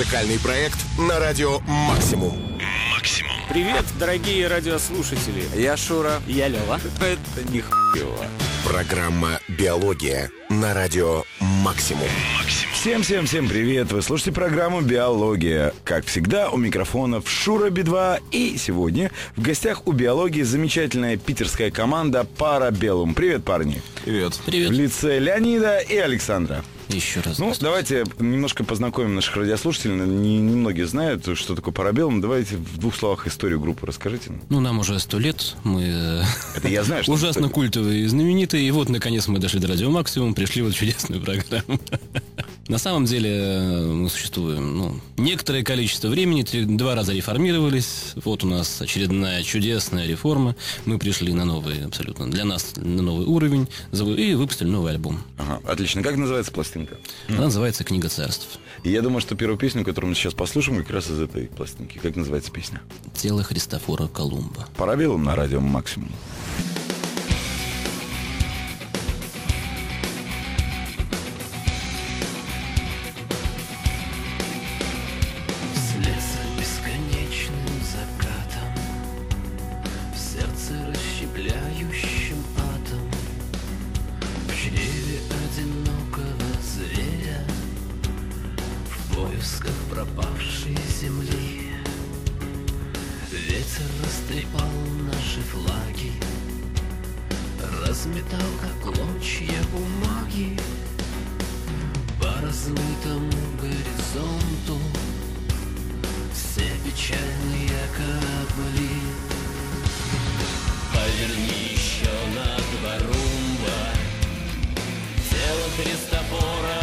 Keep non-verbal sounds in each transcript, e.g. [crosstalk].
Музыкальный проект на радио «Максимум». Максимум. Привет, дорогие радиослушатели. Я Шура. Я Лева. Это не хуево. Программа «Биология» на радио «Максимум». Всем-всем-всем привет! Вы слушаете программу «Биология». Как всегда, у микрофонов Шура Би-2. И сегодня в гостях у «Биологии» замечательная питерская команда «Парабеллум». Привет, парни! Привет. В Привет. лице Леонида и Александра. Еще раз. Ну, давайте немножко познакомим наших радиослушателей. Не, не многие знают, что такое «Парабеллум». Давайте в двух словах историю группы расскажите. Ну, нам уже сто лет. Мы э, Это я знаю, что... ужасно культовые и знаменитые. И вот, наконец, мы дошли до радио Максимум, пришли в эту чудесную программу. На самом деле э, мы существуем ну, некоторое количество времени, два раза реформировались. Вот у нас очередная чудесная реформа. Мы пришли на новый, абсолютно для нас, на новый уровень и выпустили новый альбом. Ага, отлично. Как называется пластинка? Она называется «Книга царств». И я думаю, что первую песню, которую мы сейчас послушаем, как раз из этой пластинки. Как называется песня? «Тело Христофора Колумба». Парабеллум на радио «Максимум». Тело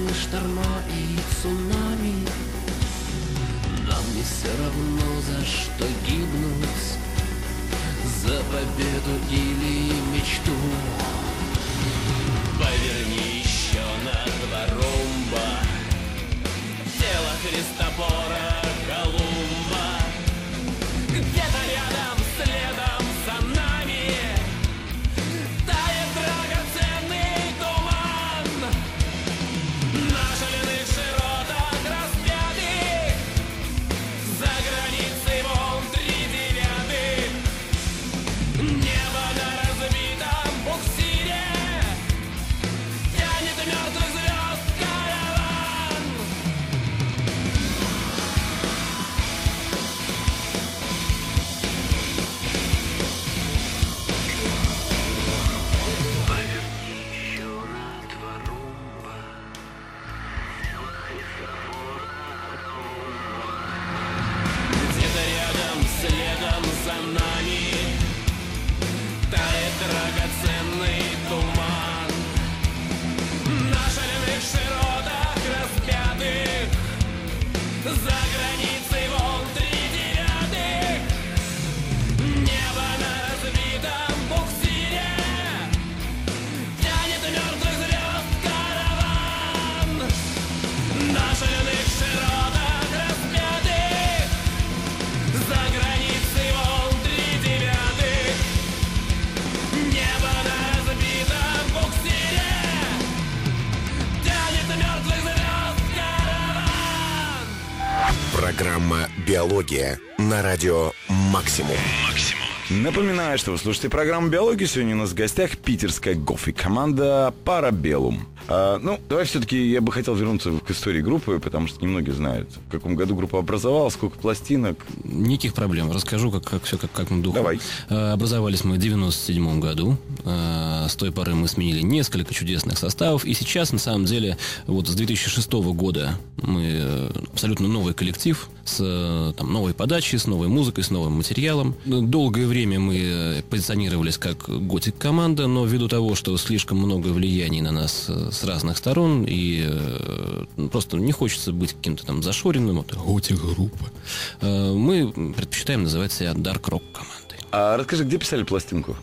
Страшны шторма и цунами. Нам не все равно за что гибнуть За победу или мечту. Поверни «Биология» на радио «Максимум». Напоминаю, что вы слушаете программу «Биология». Сегодня у нас в гостях питерская гофи команда «Парабеллум». А, ну, давай все-таки я бы хотел вернуться к истории группы, потому что немногие знают, в каком году группа образовалась, сколько пластинок. Никаких проблем. Расскажу, как, как все как, как на духу. Давай. Э, Образовались мы в 97 году. Э, С той поры мы сменили несколько чудесных составов. И сейчас, на самом деле, вот с 2006 года мы э, абсолютно новый коллектив с э, там, новой подачей, с новой музыкой, с новым материалом. Долгое время мы э, позиционировались как готик-команда, но ввиду того, что слишком много влияний на нас с разных сторон, и просто не хочется быть каким-то там зашоренным, вот, готик-группа, мы предпочитаем называть себя дарк-рок командой. А расскажи, где писали пластинку?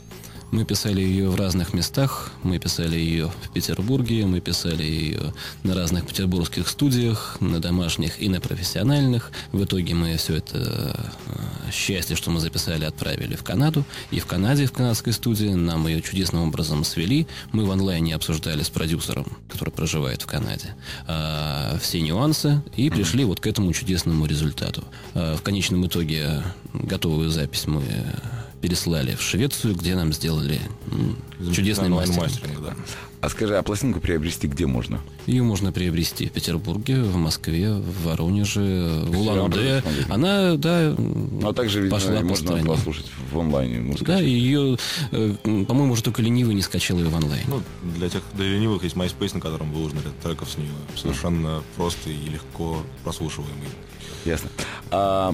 Мы писали ее в разных местах. Мы писали ее в Петербурге, мы писали ее на разных петербургских студиях, на домашних и на профессиональных. В итоге мы все это э, счастье, что мы записали, отправили в Канаду. И в Канаде, в канадской студии, нам ее чудесным образом свели. Мы в онлайне обсуждали с продюсером, который проживает в Канаде, э, все нюансы и пришли вот к этому чудесному результату. Э, В конечном итоге готовую запись мы переслали в Швецию, где нам сделали м, чудесный мастеринг, да. А скажи, а пластинку приобрести где можно? Ее можно приобрести в Петербурге, в Москве, в Воронеже, в Улан-Удэ. Она, да, Ну, а также, видимо, пошла по можно стране. послушать в онлайне. Да, скачать. ее, э, по-моему, уже только ленивый не скачал ее в онлайн. Ну, для тех, для ленивых есть MySpace, на котором выложен ряд треков с нее. Совершенно простый и легко прослушиваемый. Ясно. А,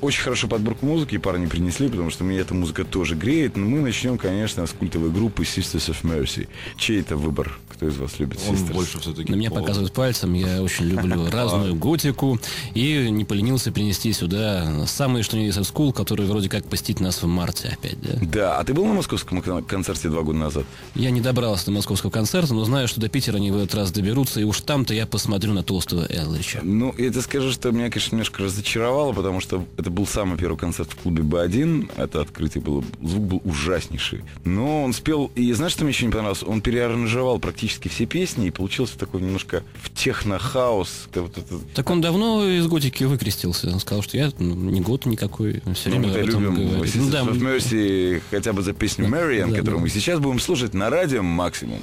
очень хорошую подборку музыки парни принесли, потому что меня эта музыка тоже греет. Но мы начнем, конечно, с культовой группы Sisters of Mercy. Чей это выбор? Кто из вас любит Он Sisters? больше все-таки... На меня показывают пальцем, я очень люблю [laughs] разную готику и не поленился принести сюда самые что ни есть скул, который вроде как посетит нас в марте опять, да? Да, а ты был на московском кон- концерте два года назад? Я не добрался до московского концерта, но знаю, что до Питера они в этот раз доберутся, и уж там-то я посмотрю на толстого Элрича. Ну, и это скажу, что меня, конечно, немножко разочаровало, потому что это был самый первый концерт в клубе Б1. Это открытие было, звук был ужаснейший. Но он спел, и знаешь, что мне еще не понравилось? Он переаранжевал практически все песни, и получился такой немножко в техно-хаус. как вот это- Так он давно из готики выкрестился. Он сказал, что я ну, не год никакой, все Ну, время мы-то об этом любим Ну да, мы- Mercy хотя бы за песню Да, Marian, да, которую да. мы сейчас будем слушать на радио «Максимум».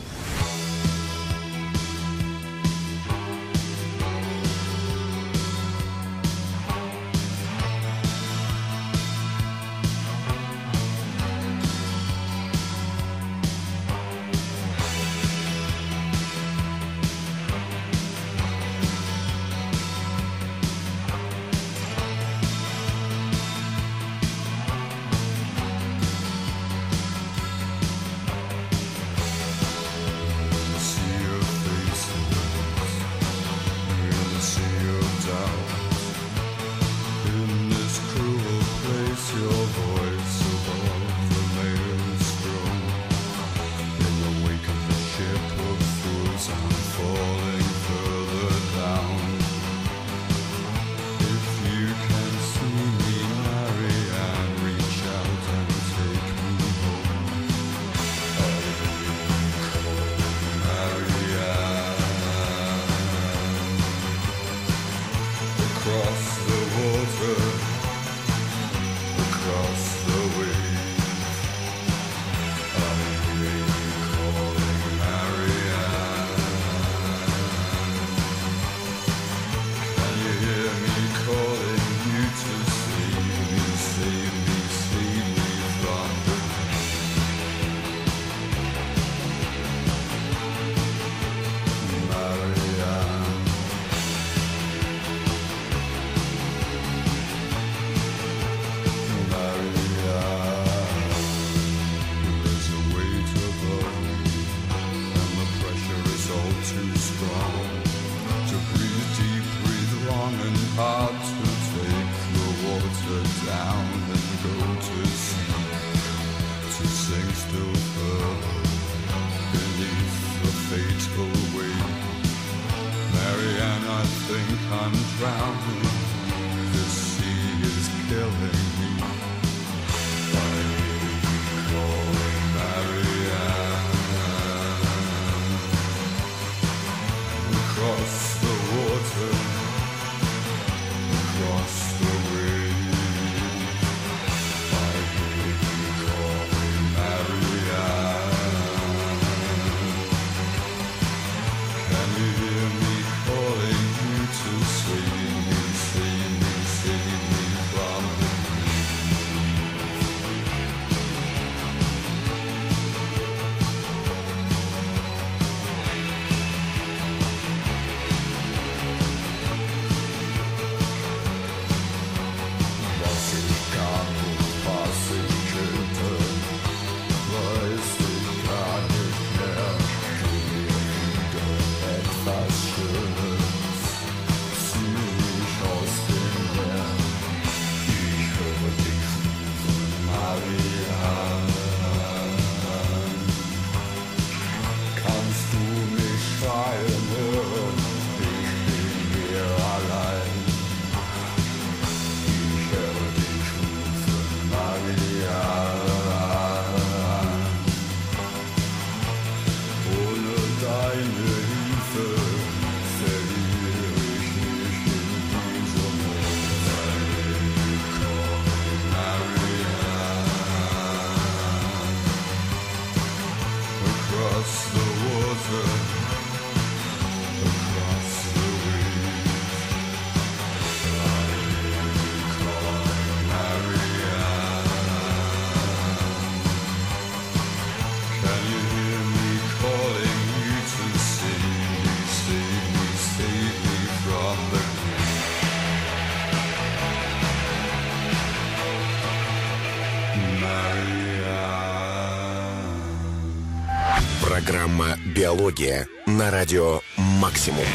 Программа «Биология» на радио «Максимум».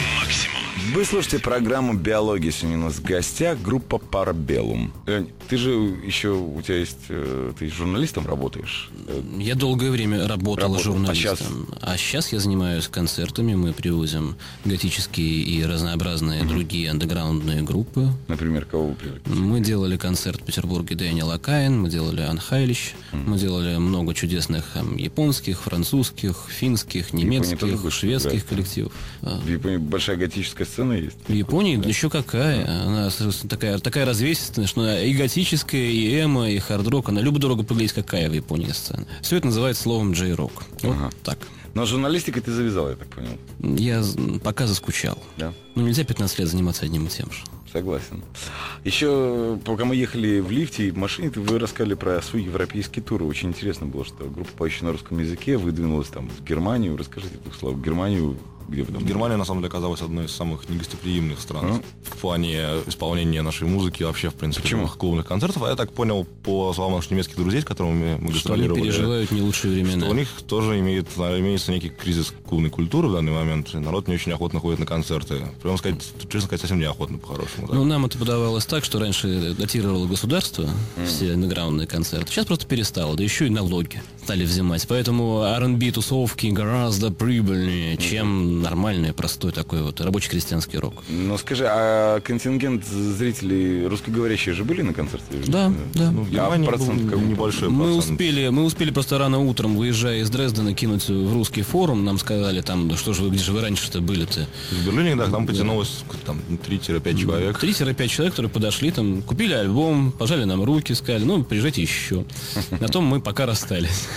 Вы слушаете программу «Биология». Сегодня у нас в гостях группа «Парабеллум». Лень, ты же еще, у тебя есть, э, ты журналистом работаешь? Э, Я долгое время работал Работал. журналистом. А сейчас? я занимаюсь концертами. Мы привозим готические и разнообразные другие андеграундные группы. Например, кого вы привлекли? Мы делали концерт в Петербурге Дэниела Каин, мы делали Анхайлищ, мы делали много чудесных эм, японских, французских, финских, немецких, шведских играть? коллективов. А, В Японии большая готическая сцена есть. В Японии еще какая? Она такая, такая развесистая, что она и готическая, и эмо, и хард-рок. Она любо дорого поглядеть, какая в Японии сцена. Все это называется словом джей-рок. Вот Ага. так. Но журналистикой ты завязал, я так понял. Я пока заскучал. Да? Ну, нельзя 15 лет заниматься одним и тем же. Согласен. Еще, пока мы ехали в лифте и в машине, вы рассказали про свой европейский тур. Очень интересно было, что группа, поющая на русском языке, выдвинулась там в Германию. Расскажите двух слов. Германию, где там? Германия, на самом деле, оказалась одной из самых негостеприимных стран Ну. в плане исполнения нашей музыки, вообще, в принципе, Почему? клубных концертов. А я так понял по словам наших немецких друзей, с которыми мы Что они гастролировали, переживают не лучшие времена. что у них тоже имеет, имеется некий кризис клубной культуры в данный момент. И народ не очень охотно ходит на концерты. Прямо сказать, честно сказать, совсем неохотно, по-хорошему. так. Ну, нам это подавалось так, что раньше датировало государство все андеграундные концерты. Сейчас просто перестало, да еще и налоги стали взимать. Поэтому R&B тусовки гораздо прибыльнее, чем нормальный, простой такой вот рабочий крестьянский рок. Ну скажи, а контингент зрителей русскоговорящие же были на концерте? Да, да. Ну, А процент был небольшой Мы процент. успели, мы успели просто рано утром, выезжая из Дрездена, кинуть в русский форум. Нам сказали там, да что же вы, где же вы раньше-то были-то? В Берлине, да, там потянулось там 3-5 человек. 3-5 человек, которые подошли, там, купили альбом, пожали нам руки, сказали, ну, приезжайте еще. [laughs] На том мы пока расстались.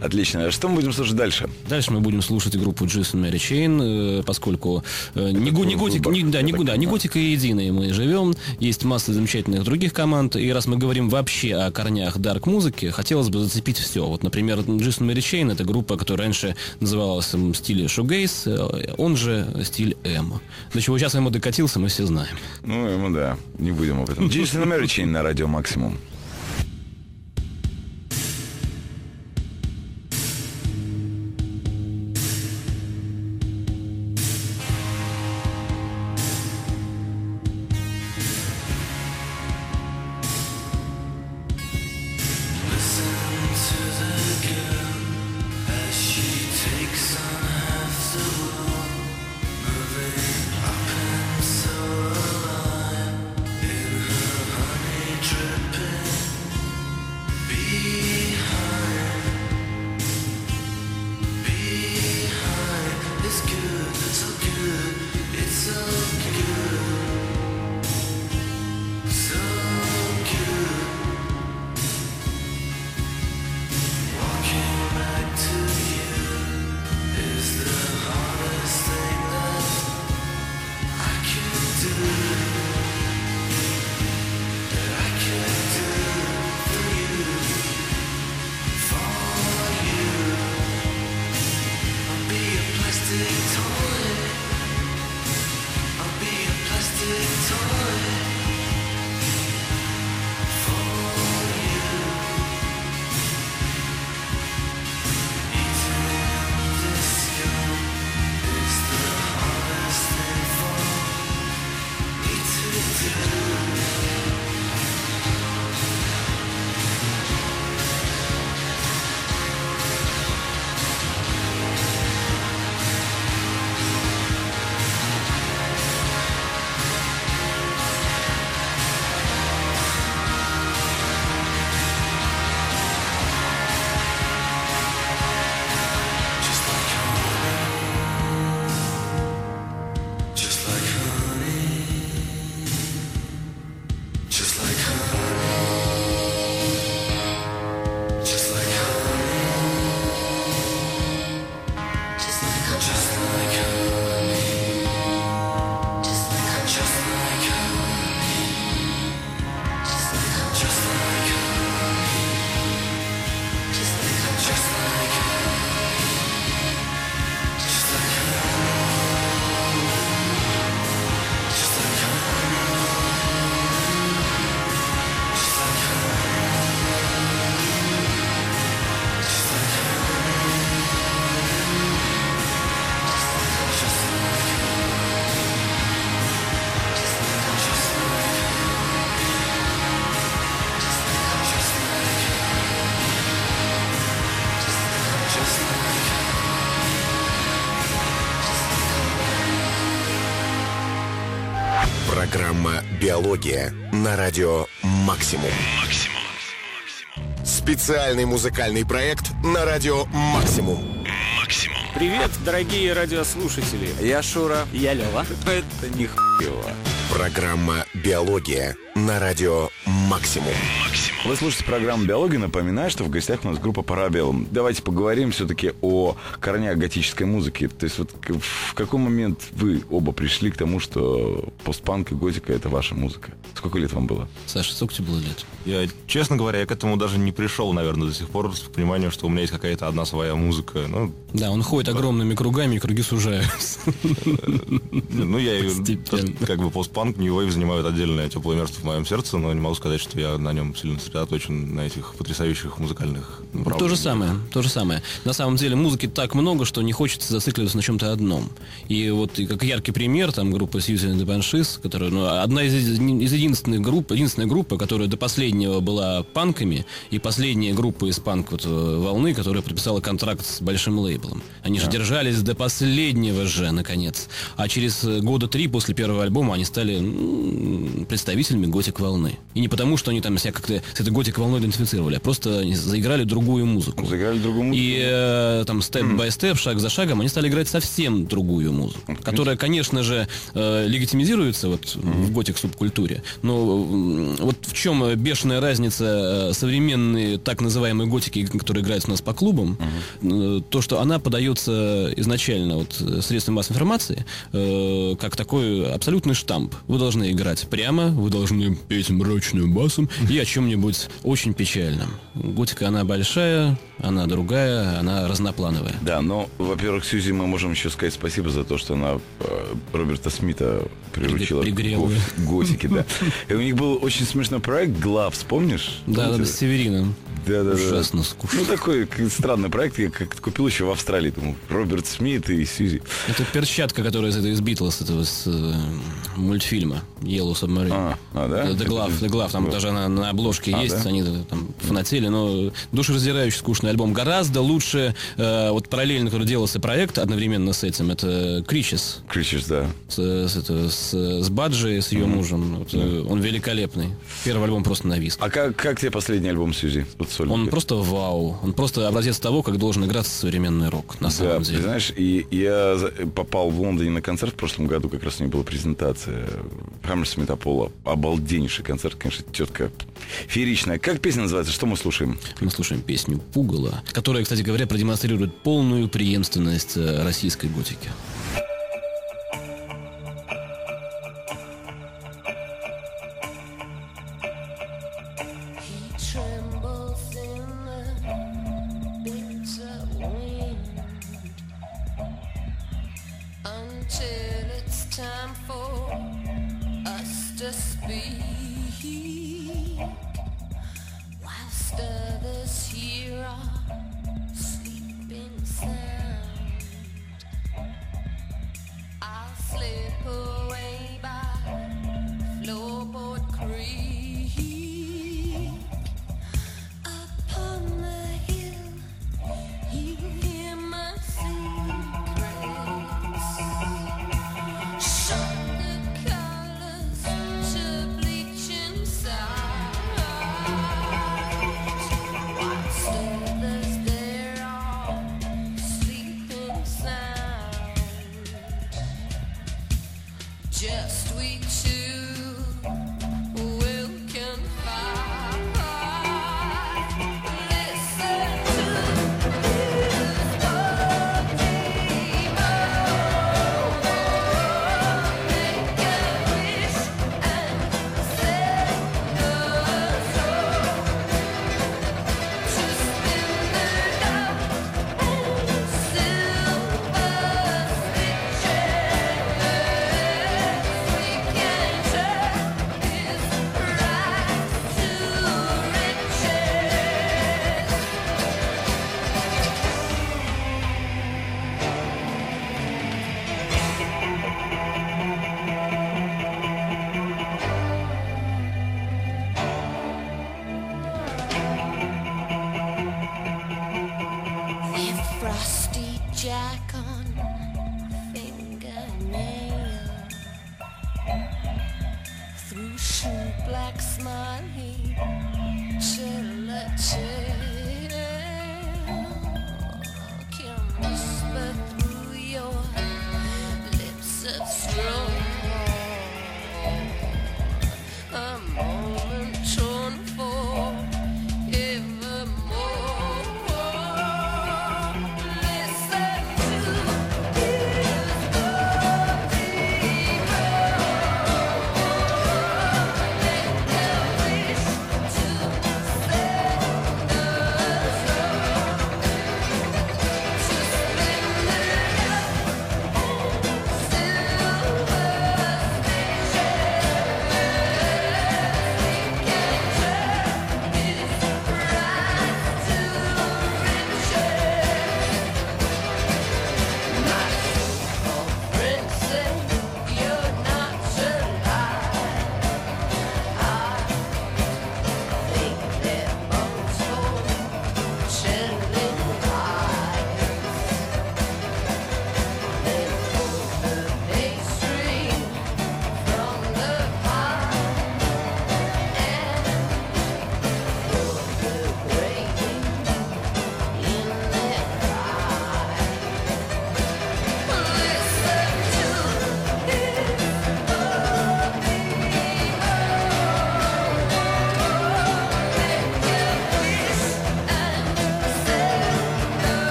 Отлично. А что мы будем слушать дальше? Дальше мы будем слушать группу Джейсон Мэри Чейн, поскольку э, не, го- не готик, не, да, не, да, не готика единой мы живем. Есть масса замечательных других команд. И раз мы говорим вообще о корнях дарк-музыки, хотелось бы зацепить все. Вот, например, Джейсон Мэри Чейн это группа, которая раньше называлась в стиле шугейс, э, он же стиль эмо. До чего сейчас эмо докатился, мы все знаем. Ну, ему да, не будем об этом. Джейсон Мэричин на радио Максимум. «Биология» на радио «Максимум». Специальный музыкальный проект на радио «Максимум». Привет, дорогие радиослушатели. Я Шура. Я Лева. Это не хуево. Программа «Биология» на радио «Максимум». Вы слушаете программу «Биология». Напоминаю, что в гостях у нас группа «Парабеллум». Давайте поговорим все-таки о корнях готической музыки. То есть вот в какой момент вы оба пришли к тому, что постпанк и готика — это ваша музыка? Сколько лет вам было? Саша, сколько тебе было лет? Я, честно говоря, я к этому даже не пришел, наверное, до сих пор, к пониманию, что у меня есть какая-то одна своя музыка. Ну, Да, он ходит огромными кругами, и круги сужаются. ну я как бы постпанк, Wave занимают отдельное теплое место в моем сердце, но не могу сказать, что я на нем сильно сосредоточен, на этих потрясающих музыкальных То же направлениях. самое, то же самое. На самом деле музыки так много, что не хочется зацикливаться на чем-то одном. И вот и как яркий пример, там группа Susan and the Banshees, которая, ну, одна из, из единственных групп, единственная группа, которая до последнего была панками, и последняя группа из панк вот, э, волны, которая подписала контракт с большим лейблом. Они же держались до последнего же, наконец. А через э, года три после первого альбома они стали м, представителями готик волны. И не потому, что они там себя как-то с этой готик волной идентифицировали, а просто заиграли другую музыку. Заиграли другую музыку? И э, там степ-бай-степ, шаг за шагом, они стали играть совсем другую музыку, которая, конечно же, э, легитимизируется вот в готик-субкультуре. Но м, вот в чем бешеная разница э, современной так называемой готики, которая играет у нас по клубам, э, то, что она подается изначально вот э, средством массовой информации э, как такой абсолютный штамп. Вы должны играть прямо, вы должны петь мрачным басом и о чем-нибудь очень печальном. Готика, она большая, она другая, она разноплановая. Да, но, во-первых, Сьюзи мы можем еще сказать спасибо за то, что она э, Роберта Смита приручила Пригрела. к го- готике, да. И у них был очень смешной проект «Главс», помнишь? Да, да, с Северином. Да, да, да. Ужасно скучно. Ну, такой странный проект, я как купил еще в Австралии. Думаю, Роберт Смит и Сьюзи. Это перчатка, которая из, этого, из Битлз, этого с, э, мультфильма Yellow Submarine. А, а, да? The Glove, The Glove, там даже на, на обложке А, есть, да? они там фанатели, но душераздирающий скучный альбом. Гораздо лучше, э, вот параллельно, который делался проект одновременно с этим, это Кричес. Кричишь, да. С, с, это, с, с Баджи, с ее мужем. Вот, э, он великолепный. Первый альбом просто на виск. А как, как тебе последний альбом Сьюзи? Вот сольный? Он просто вау. Он просто образец того, как должен играться современный рок, на Да, самом ты деле. знаешь, и я попал в Лондоне на концерт в прошлом году, как раз у них была презентация Хаммерсмит Аполло. Обалденнейший концерт, конечно, тетка фееричная. Как песня называется? Что мы слушаем? Мы слушаем песню «Пугало», которая, кстати говоря, продемонстрирует полную преемственность э, российской готики.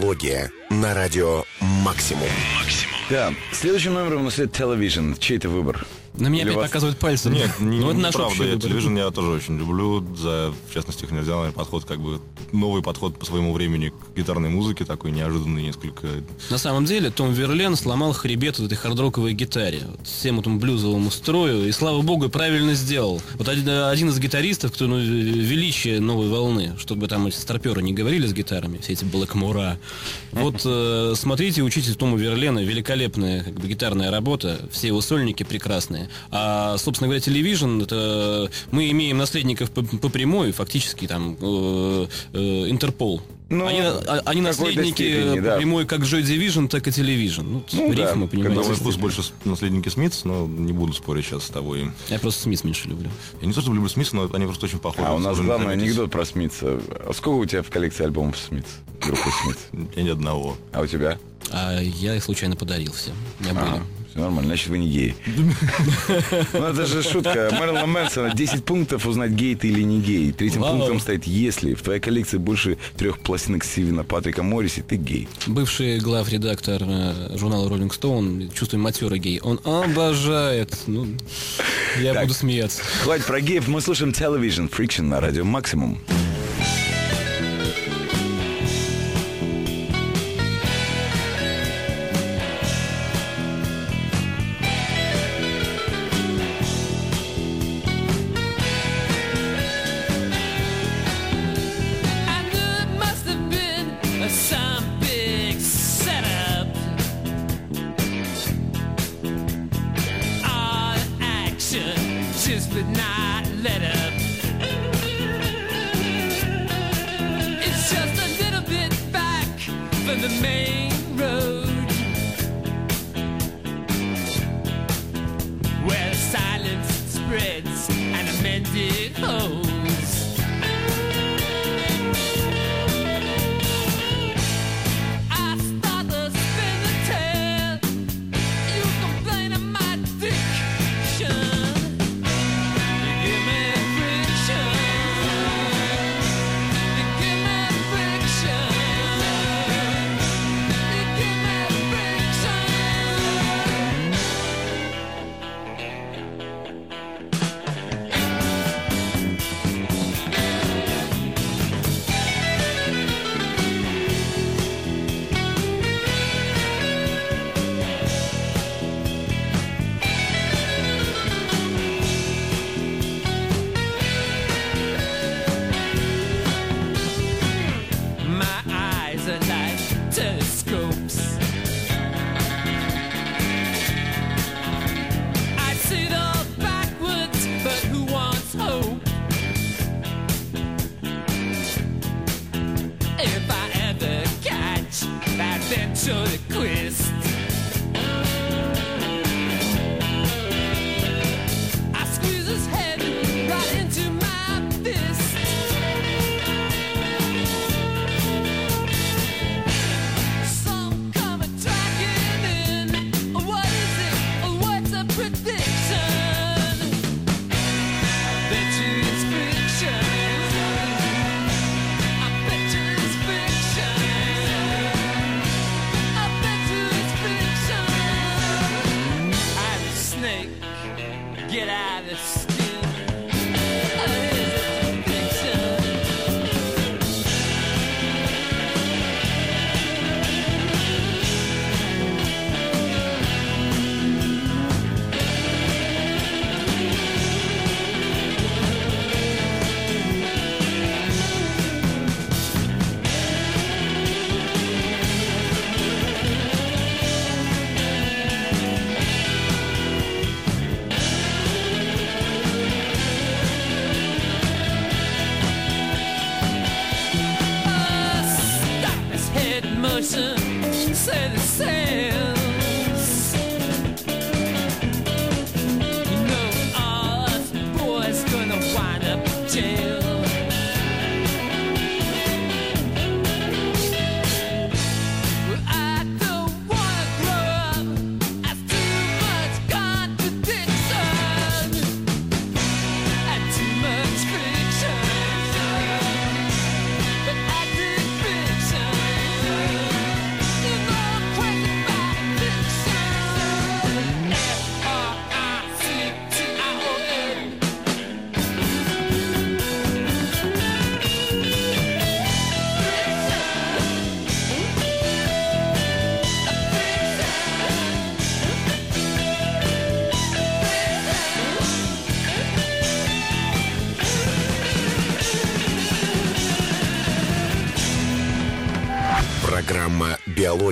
«Биология» на радио «Максимум». Да, следующим номером у нас идет Television. Чей это выбор? На меня Или опять вас- показывают пальцем. Нет, не, ну, это наш общий Я выбор. телевизор я тоже очень люблю. За, в частности, оригинальный подход, как бы новый подход по своему времени к гитарной музыке, такой неожиданный несколько. На самом деле Том Верлен сломал хребет вот этой хардроковой гитаре, вот всем этому блюзовому строю, и слава богу, правильно сделал. Вот один, один из гитаристов, кто ну, величие новой волны, чтобы там эти старперы не говорили с гитарами, все эти блэкмура. Вот э, смотрите, учитесь Тому Верлена, великолепная как бы, гитарная работа, все его сольники прекрасные. А, собственно говоря, телевизион, это мы имеем наследников по, по прямой, фактически там э, э, Интерпол. Ну, они, а- они наследники степени, по да. прямой как Joy Division, так и Television. Ну, Ну, да, рифмы, На понимаете. мой вкус больше с- наследники Смитс, но не буду спорить сейчас с тобой. Я просто Смит меньше люблю. Я не то, что люблю Смитс, но они просто очень похожи. А у нас главный анекдот про Смитса. А сколько у тебя в коллекции альбомов Смитс? Группы Смитс. Я ни одного. А у тебя? А я их случайно подарил всем. У меня были. Все нормально, значит вы не гей. Ну это же шутка. Мэрилина Мэнсона 10 пунктов узнать, гей ты или не гей. Третьим Вау. пунктом стоит, если в твоей коллекции больше трех пластинок Стивена Патрика Морриси, ты гей. Бывший главредактор э, журнала Rolling Stone, чувствуем матерый гей. Он обожает. Ну, я Так. буду смеяться. Хватит про геев, мы слушаем Television Friction на радио Максимум.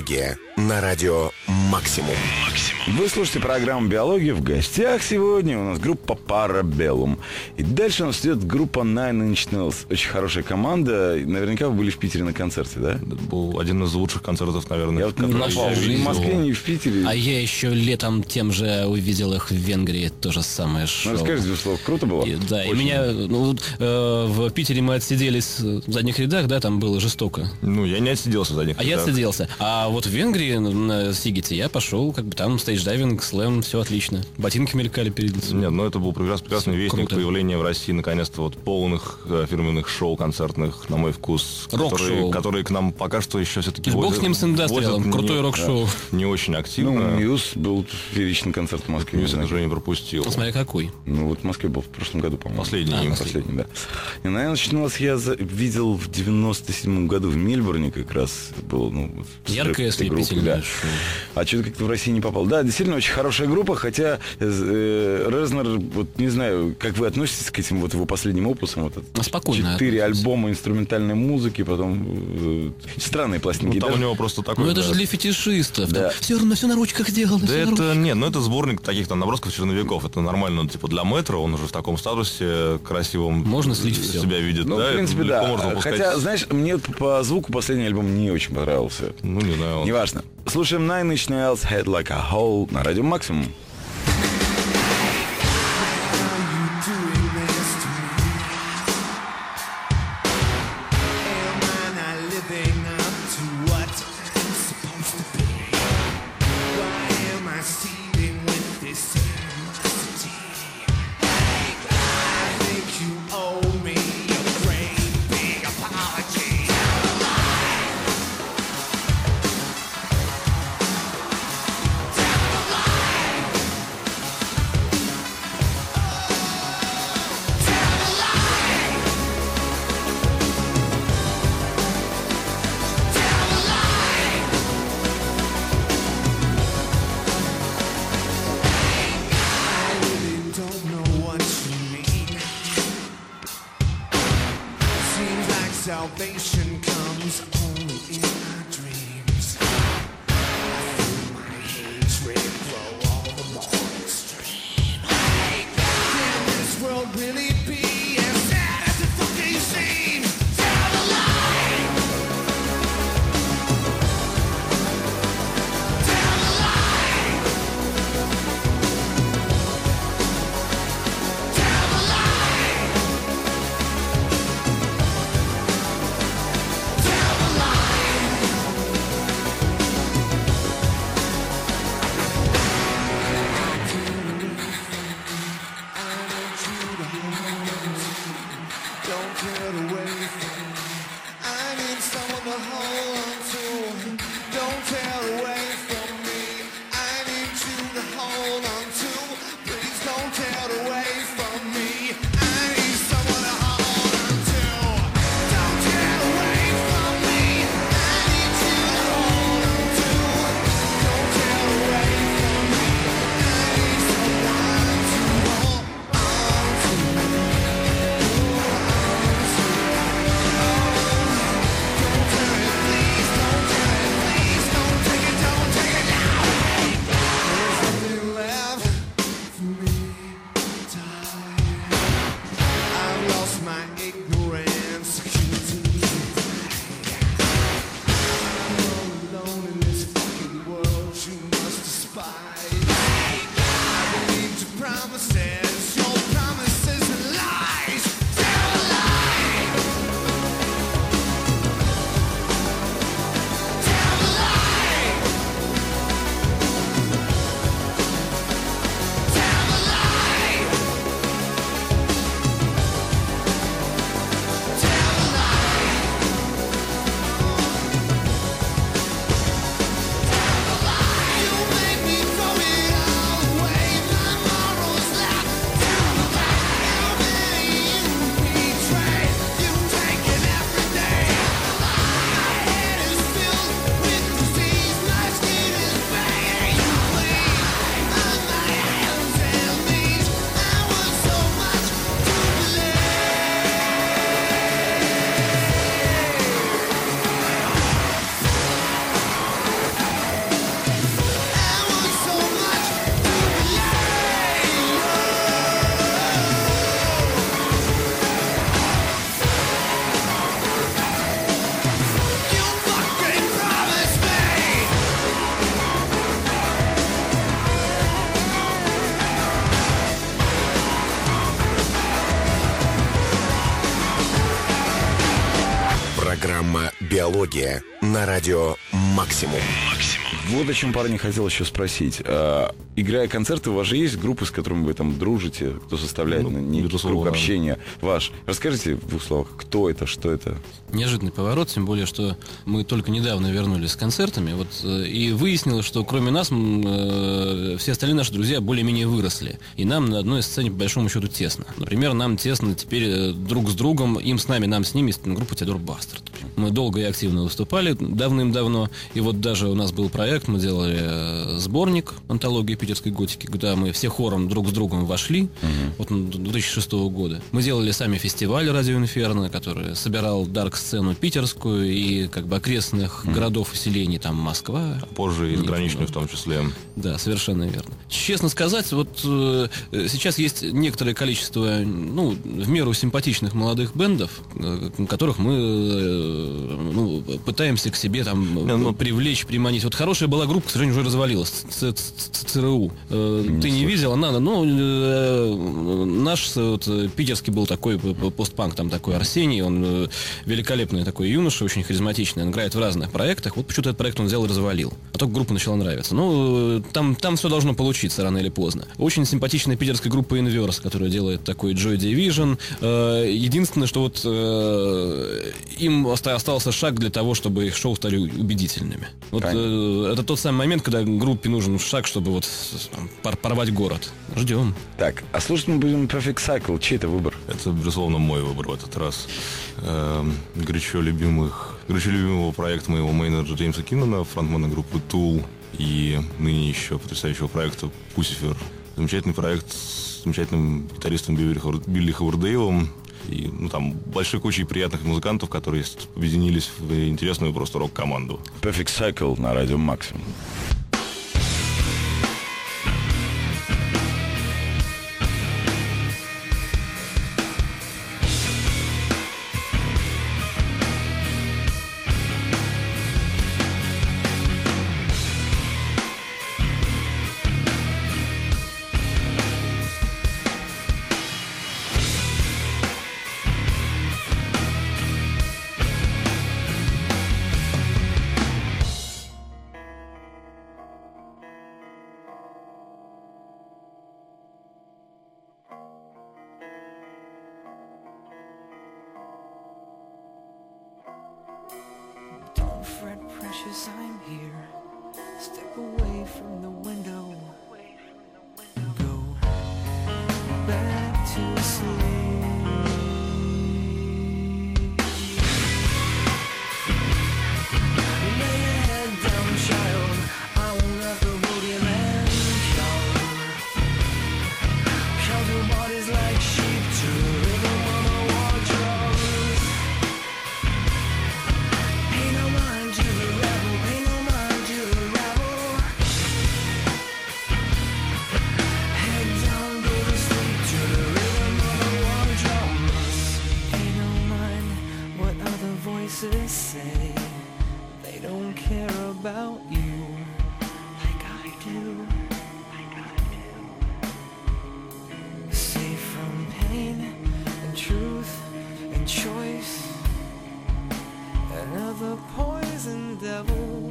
Биология на радио «Максимум». Вы слушаете программу «Биология». В гостях сегодня у нас группа Parabellum. И дальше у нас идет группа Nine Inch Nails. Очень хорошая команда. Наверняка вы были в Питере на концерте, да? Это был один из лучших концертов, наверное, Я вот не попал. Ни в. Москве, ни в Питере. А я еще летом тем же увидел их в Венгрии, то же самое Ну, шоу. расскажи две слова. Круто было? И- да, и меня, ну, вот, э, в Питере мы отсиделись в задних рядах, да, там было жестоко. Ну, я не отсиделся за них. А я отсиделся. А вот в Венгрии, на- на Сигете, я пошел, как бы там stage diving, слэм, все отлично. Ботинки мелькали перед лицом. Нет, ну это был прекрасный, прекрасный Всё вестник круто. появления в России наконец-то вот полных э, фирменных шоу концертных, на мой вкус, Рок-шоу. которые, которые к нам пока что еще все-таки Бог с ним с индастриалом, крутое рок-шоу. Не очень Ну, активно. Muse был фееричный концерт в Москве. Muse это знаю. уже не пропустил. Ну, смотря какой. Ну, вот в Москве был в прошлом году, по-моему. Последний. А, последний, да. И, наверное, начиналось я за- видел в 97 году в Мельбурне как раз. Был, ну, Яркое ослепительное да. шоу. А что-то как-то в России не попал. Да, действительно, очень хорошая группа, хотя э, Резнер, вот не знаю, как вы относитесь к этим вот его последним опусам. Вот, Спокойно Четыре альбома инструментальной музыки, потом э, странные Ну, пластинки. там у Даже- него просто такой... Ну это да, же для фетишистов. Да. Все равно все на ручках сделано. Да это, нет, ну это сборник таких там набросков черновиков. Это нормально, ну, типа для метро, он уже в таком статусе красивом Можно слить всё. себя видит. Ну, да, в принципе, да. можно выпускать. Хотя, знаешь, мне по- по звуку последний альбом не очень понравился. Ну, не знаю. он- Неважно. Слушаем Nine Inch Nails Head Like a Hole на радио Максимум. Биология на радио «Максимум». Вот о чем парни хотел еще спросить. А, играя концерты, у вас же есть группы, с которыми вы там дружите, кто составляет Ну, безусловно. круг общения ваш? Расскажите в двух словах, кто это, что это? Неожиданный поворот, тем более, что мы только недавно вернулись с концертами, вот, э, и выяснилось, что кроме нас э, все остальные наши друзья более-менее выросли. И нам на одной сцене, по большому счету, тесно. Например, нам тесно теперь э, друг с другом, им с нами, нам с ними, группа Теодор Бастард. Мы долго и активно выступали давным-давно, и вот даже у нас был проект, мы делали э, сборник антологии питерской готики, куда мы все хором друг с другом вошли, вот м, 2006 года. Мы делали сами фестиваль «Радио Инферно», который собирал дарк-сцену питерскую и как бы окрестных городов и селений, там Москва. Позже и заграничную в том числе. Да, совершенно верно. Честно сказать, вот э, э, сейчас есть некоторое количество, ну, в меру симпатичных молодых бендов, э, которых мы э, ну, пытаемся к себе там Не, ну- привлечь, приманить. Вот хорошая была группа, к сожалению, уже развалилась. ЦРУ. Э, Ты не видел? Она, ну, э, наш э, вот, питерский был такой постпанк, там такой Арсений, он великолепный такой юноша, очень харизматичный, он играет в разных проектах. Вот почему-то этот проект он взял и развалил. А только группа начала нравиться. Ну, там, там все должно получиться рано или поздно. Очень симпатичная питерская группа Inverse, которая делает такой Joy Division. Единственное, что вот им оста- остался шаг для того, чтобы их шоу стали убедительными. Вот э, это тот самый момент, когда группе нужен шаг, чтобы вот там, пор- порвать город. Ждем. Так, а слушать мы будем Perfect Cycle. Чей это выбор? Это, безусловно, мой выбор в этот раз. Эм, горячо любимых, горячо любимого проекта моего менеджера Джеймса Киннона, фронтмена группы Tool и ныне еще потрясающего проекта Пусифер. Замечательный проект с замечательным гитаристом Билли Ховардейлом. И ну, там большой кучей приятных музыкантов, которые объединились в интересную просто рок-команду. Perfect Cycle на радио Максимум. devil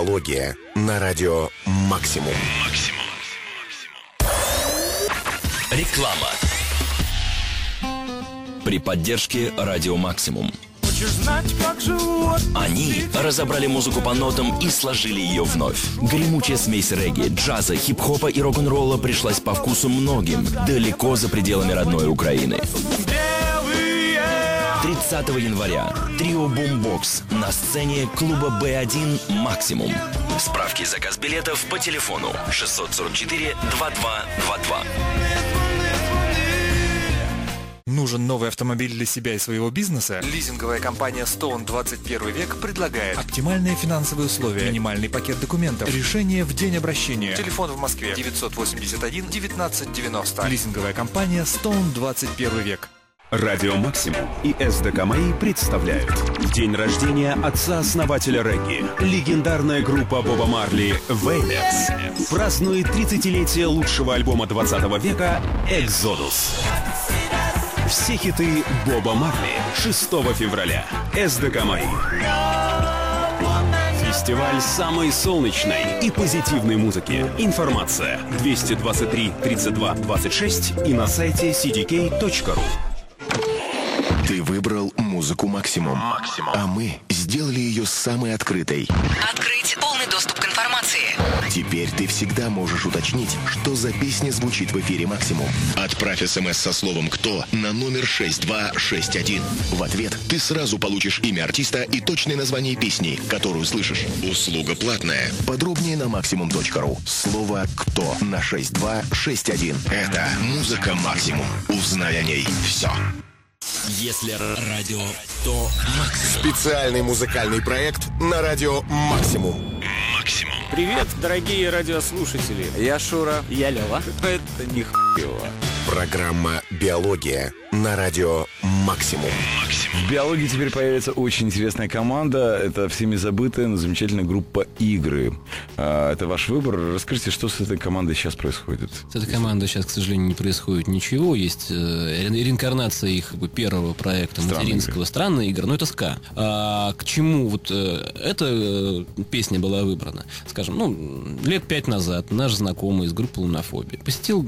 «Биология» на радио «Максимум». Реклама. При поддержке Радио Максимум. Они разобрали музыку по нотам и сложили ее вновь. Гремучая смесь регги, джаза, хип-хопа и рок-н-ролла пришлась по вкусу многим, далеко за пределами родной Украины. 30 января. Трио Бумбокс на сцене клуба Б1 «Максимум». Справки и заказ билетов по телефону 644 2222. Нужен новый автомобиль для себя и своего бизнеса? Лизинговая компания Stone 21 век предлагает оптимальные финансовые условия, минимальный пакет документов, решение в день обращения. Телефон в Москве 981 1990. Лизинговая компания Stone 21 век. Радио «Максимум» и СДК «Мои» представляют День рождения отца-основателя регги. Легендарная группа Боба Марли «Вейлес» празднует 30-летие лучшего альбома 20 века «Экзодус». Все хиты Боба Марли 6 февраля. СДК «Мои». Фестиваль самой солнечной и позитивной музыки. Информация 223 32 26 и на сайте cdk.ru. Ты выбрал музыку «Максимум». А мы сделали ее самой открытой. Открыть полный доступ к информации. Теперь ты всегда можешь уточнить, что за песня звучит в эфире «Максимум». Отправь смс со словом «Кто» на номер 6261. В ответ ты сразу получишь имя артиста и точное название песни, которую слышишь. Услуга платная. Подробнее на максимум.ру. Слово «Кто» на 6261. Это музыка «Максимум». Узнай о ней все. Если радио, то Специальный музыкальный проект на радио «Максимум». Максимум. Привет, дорогие радиослушатели. Я Шура. Я Лева. Это не хуево. Программа «Биология» на радио «Максимум». В биологии теперь появится очень интересная команда. Это всеми забытая, но замечательная группа игры. А, Это ваш выбор. Расскажите, что с этой командой сейчас происходит? С этой командой сейчас, к сожалению, не происходит ничего. Есть э, ре- реинкарнация их как бы, первого проекта Странные материнского «Странные игры», но это ска. А к чему вот э, эта э, песня была выбрана? Скажем, ну, лет пять назад наш знакомый из группы «Лунофобия» посетил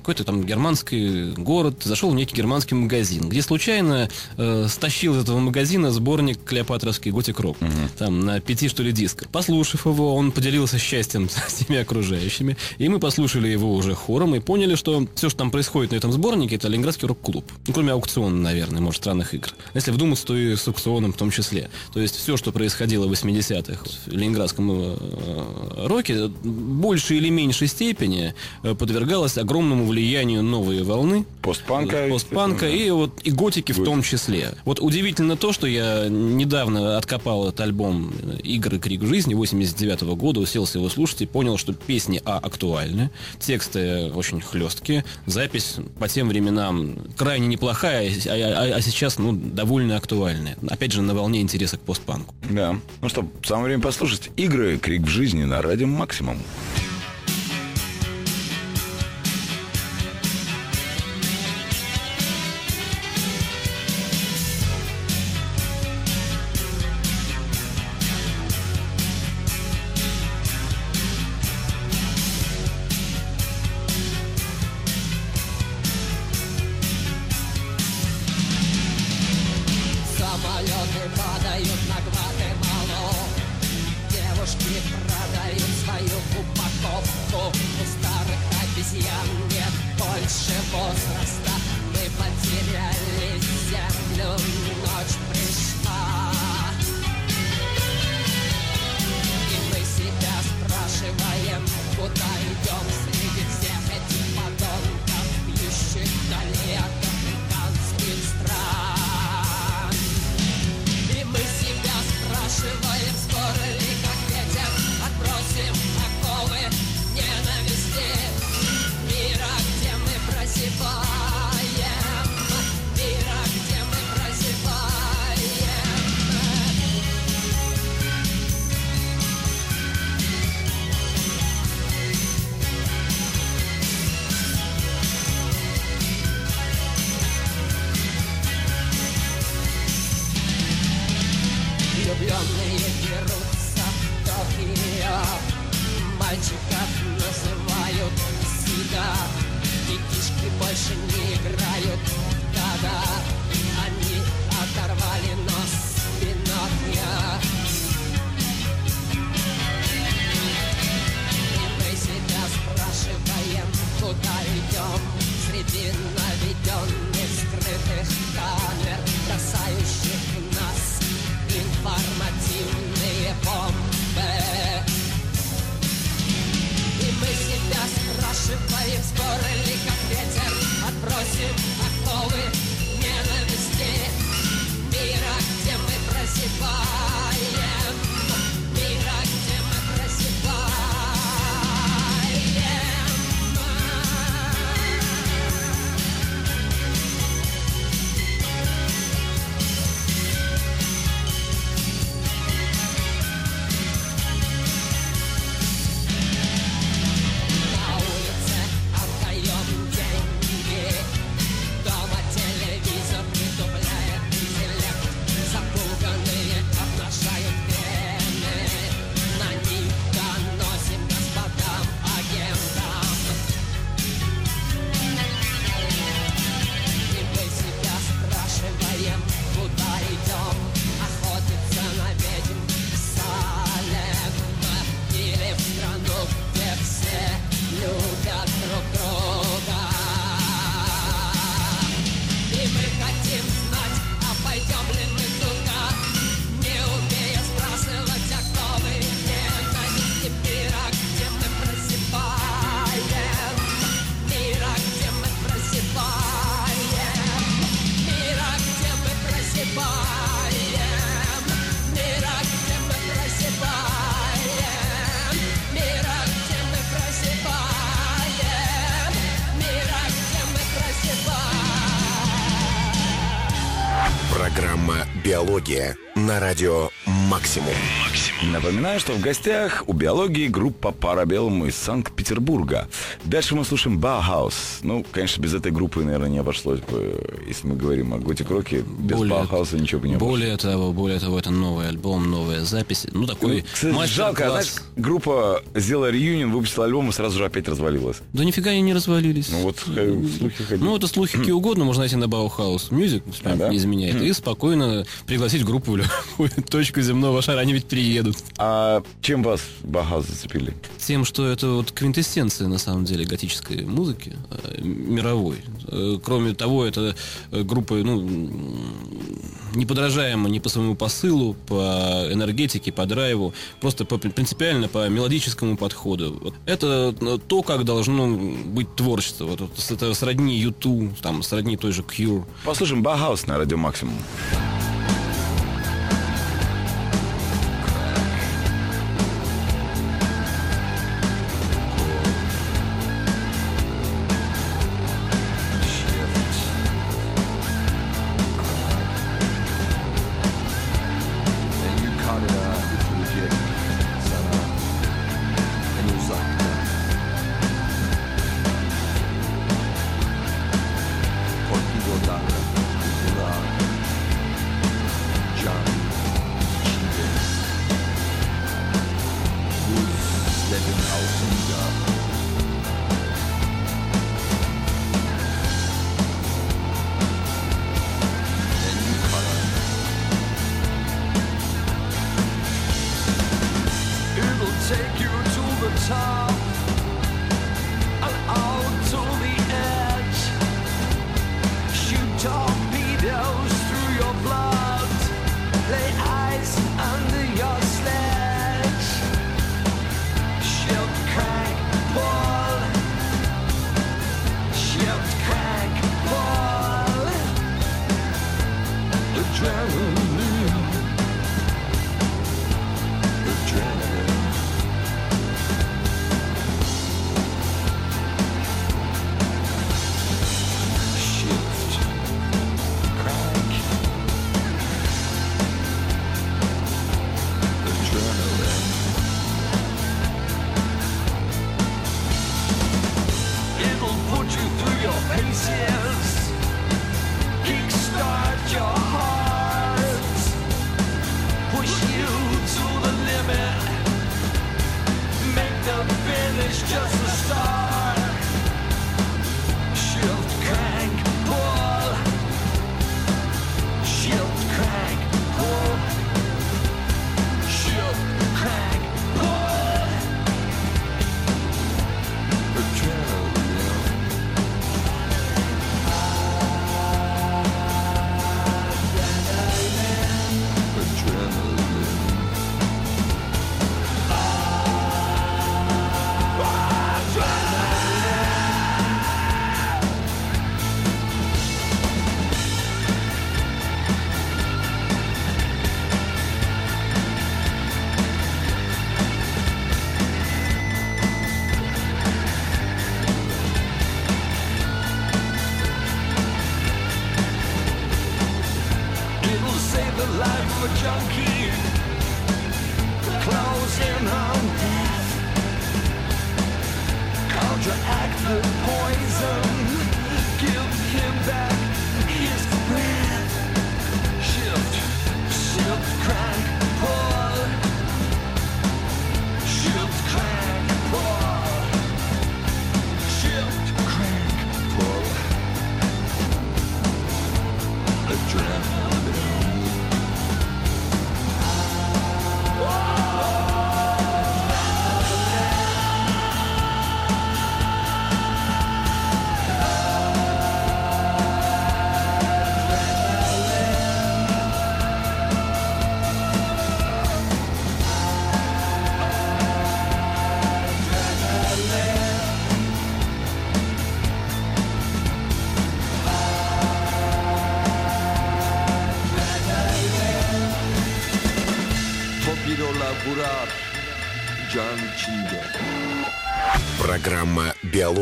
какой-то там германский город, зашел в некий германский магазин, где случайно э, стащил из этого магазина сборник «Клеопатровский готик-рок». Там на пяти, что ли, дисках. Послушав его, он поделился счастьем [laughs] с всеми окружающими. И мы послушали его уже хором и поняли, что все, что там происходит на этом сборнике, это Ленинградский рок-клуб. Ну, кроме аукциона, наверное, может, странных игр. Если вдуматься, то и с аукционом в том числе. То есть все, что происходило в 80-х в ленинградском э, роке, в большей или меньшей степени э, подвергалось огромному влиянию новой волны. Постпанка. Постпанка да. и вот и готики в том числе. Вот удивительно то, что я недавно откопал этот альбом «Игры. Крик жизни» 89 года, уселся его слушать и понял, что песни, а, актуальны, тексты очень хлесткие, запись по тем временам крайне неплохая, а, а- а сейчас, ну, довольно актуальная. Опять же, на волне интереса к постпанку. Да. Ну что, самое время послушать. Игры «Крик в жизни» на радио «Максимум». Самолеты падают на Гватемалу. Девушки продают свою упаковку. У старых обезьян нет больше возраста. Мы потеряли землю, ночь пришла. И мы себя спрашиваем, куда идем? Среди всех этих подонков, пьющих вдали от спрашиваем, скоро ли, радио «Максимум». Напоминаю, что в гостях у биологии группа Парабеллум из Санкт-Петербурга. Дальше мы слушаем Баухаус. Ну, конечно, без этой группы, наверное, не обошлось бы. Если мы говорим о готик-роке, без Более- Баухауса ничего бы не обошлось. Более того, более того, это новый альбом, новая запись. Ну, такой Ну, кстати, жалко, а, мастер-класс. знаешь, группа сделала реюнион, выпустила альбом и сразу же опять развалилась. Да нифига они не развалились. Ну вот э, слухи ходили. Ну, это слухи какие угодно, можно найти на Bauhaus Music, А, да? не изменяет, и спокойно пригласить группу в любую [laughs] точку земного шара, они ведь приедут. А чем вас Баухаус зацепили? Тем, что это вот квинтэссенция, на самом деле, готической музыки, э, мировой. Э, Кроме того, это группа, ну, м, неподражаема ни по своему посылу, по энергетике, по драйву, просто по, принципиально по мелодическому подходу. Вот это э, то, как должно быть творчество. Вот, вот это сродни YouTube, там, сродни той же Cure. Послушаем Баухаус на радио Максимум.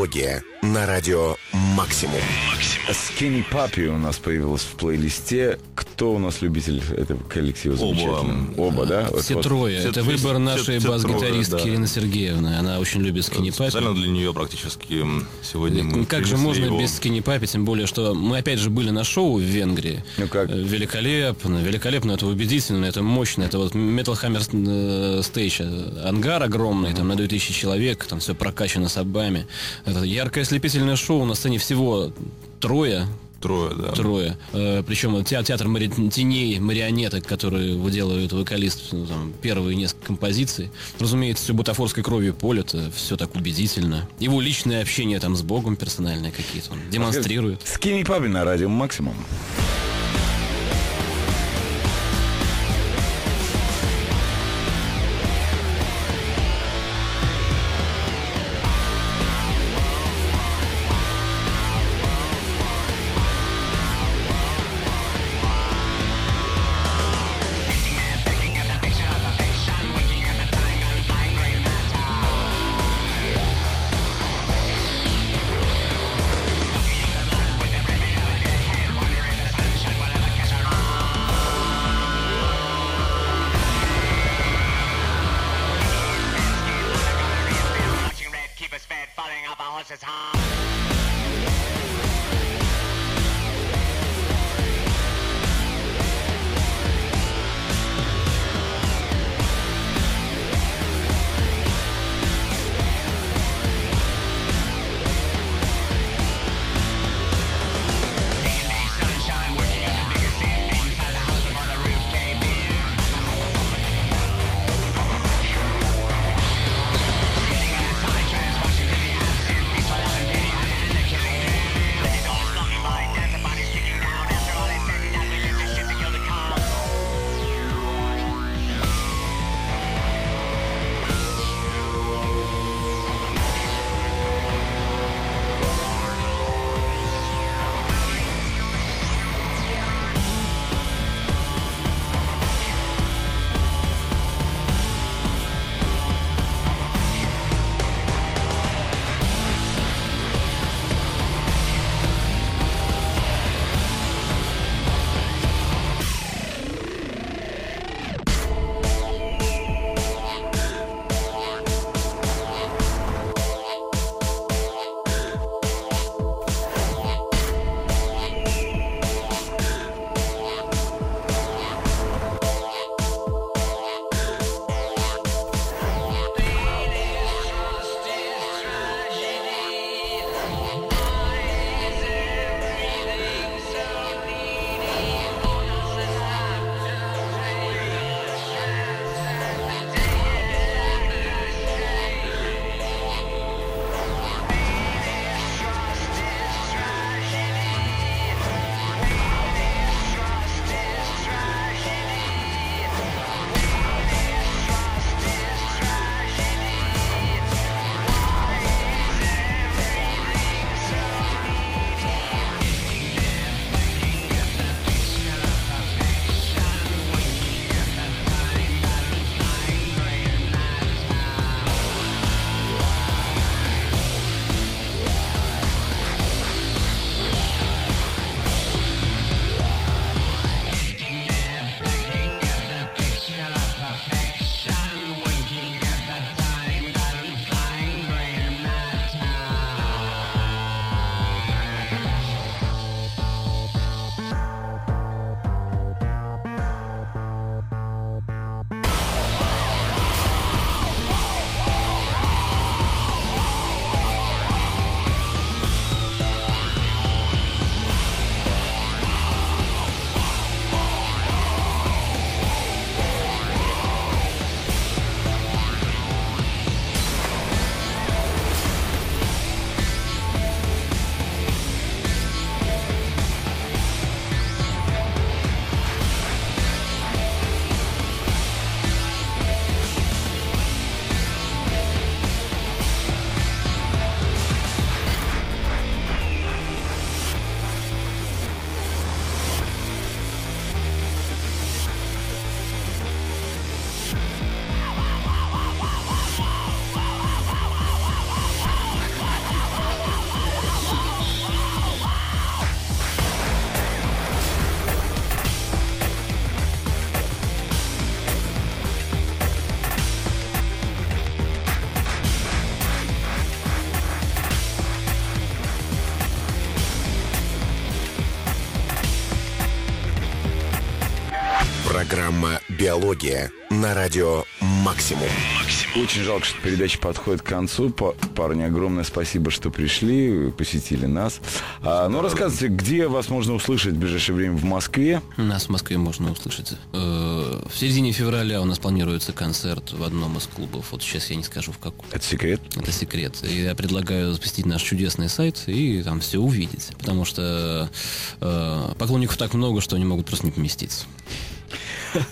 «Биология» на радио «Максимум». Skinny Puppy у нас появилась в плейлисте. Кто у нас любитель этого коллектива замечательного? Оба, да? Все вот. трое. все- Это все- выбор нашей бас-гитаристки да. Ирины Сергеевны. Она очень любит скини Специально для нее практически сегодня мы Как же можно его. без скини папи, тем более, что мы опять же были на шоу в Венгрии. Ну как? Э, Великолепно, великолепно, это убедительно, это мощно. Это вот Metal Hammer э, Stage, э, ангар огромный, там на 2000 человек, там все прокачано собами. Это яркое ослепительное шоу, на сцене всего трое, Трое, да. Трое. Э, причем те- театр мари- теней, марионеток, которые выделывают вокалист ну, там, первые несколько композиций. Разумеется, все бутафорской кровью полето, все так убедительно. Его личное общение там с Богом персональное какие-то он демонстрирует. Skinny Puppy на радио Максимум. Falling off a horse's heart. Программа «Биология» на радио «Максимум». Очень жалко, что передача подходит к концу. Па- Парни, огромное спасибо, что пришли, посетили нас. А, ну, рассказывайте, где вас можно услышать в ближайшее время в Москве? Нас в Москве можно услышать. Э, В середине февраля у нас планируется концерт в одном из клубов. Вот сейчас я не скажу в каком. Это секрет? Это секрет. И я предлагаю посетить наш чудесный сайт и там все увидеть. Потому что э, поклонников так много, что они могут просто не поместиться.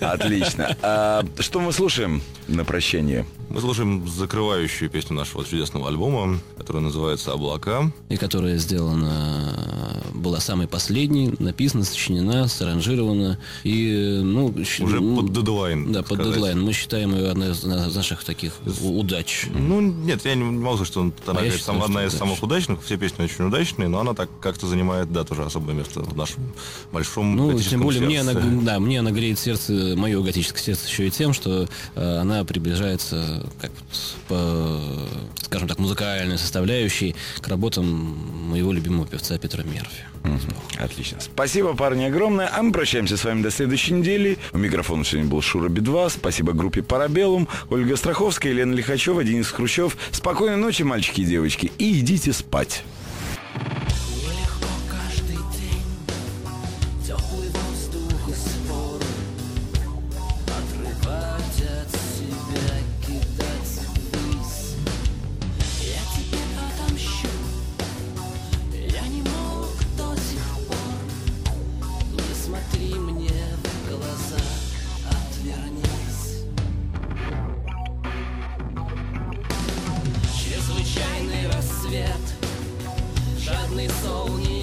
Отлично. А, что мы слушаем на прощание? Мы слушаем закрывающую песню нашего чудесного альбома, которая называется «Облака». И которая сделана, была самой последней, написана, сочинена, саранжирована. И, ну, Уже ну, под дедлайн, Да, под сказать. дедлайн. Мы считаем ее одной из на- наших таких удач. Ну, нет, я не могу сказать, что она А считаю, одна что из самых удачных. Все песни очень удачные, но она так как-то занимает, да, тоже особое место в нашем большом Ну, тем более, мне она, да, мне она греет сердце, мое готическое сердце еще и тем, что э, она приближается, как по, скажем так, музыкальной составляющей к работам моего любимого певца Петра Мерфи. Отлично. Спасибо, парни, огромное. А мы прощаемся с вами до следующей недели. У микрофона сегодня был Шура Би-2. Спасибо группе Парабеллум, Ольга Страховская, Елена Лихачева, Денис Хрущев. Спокойной ночи, мальчики и девочки. И идите спать. lonely soul.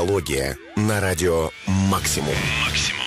«Биология» на радио «Максимум». Максимум.